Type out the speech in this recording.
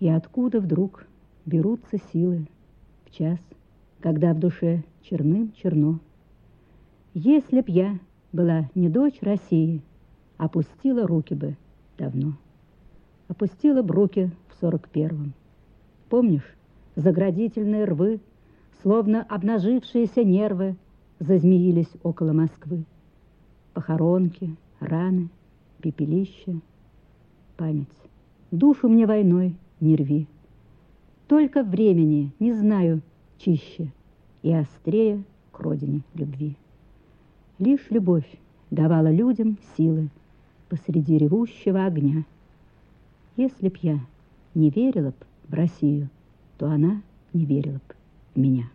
И откуда вдруг берутся силы в час, когда в душе черным черно. Если б я была не дочь России, опустила руки бы давно. Опустила б руки в сорок первом. Помнишь, заградительные рвы, словно обнажившиеся нервы, зазмеились около Москвы. Похоронки, раны, пепелища, память. Душу мне войной не рви. Только времени не знаю чище и острее к родине любви. Лишь любовь давала людям силы посреди ревущего огня. Если б я не верила б в Россию, то она не верила б в меня.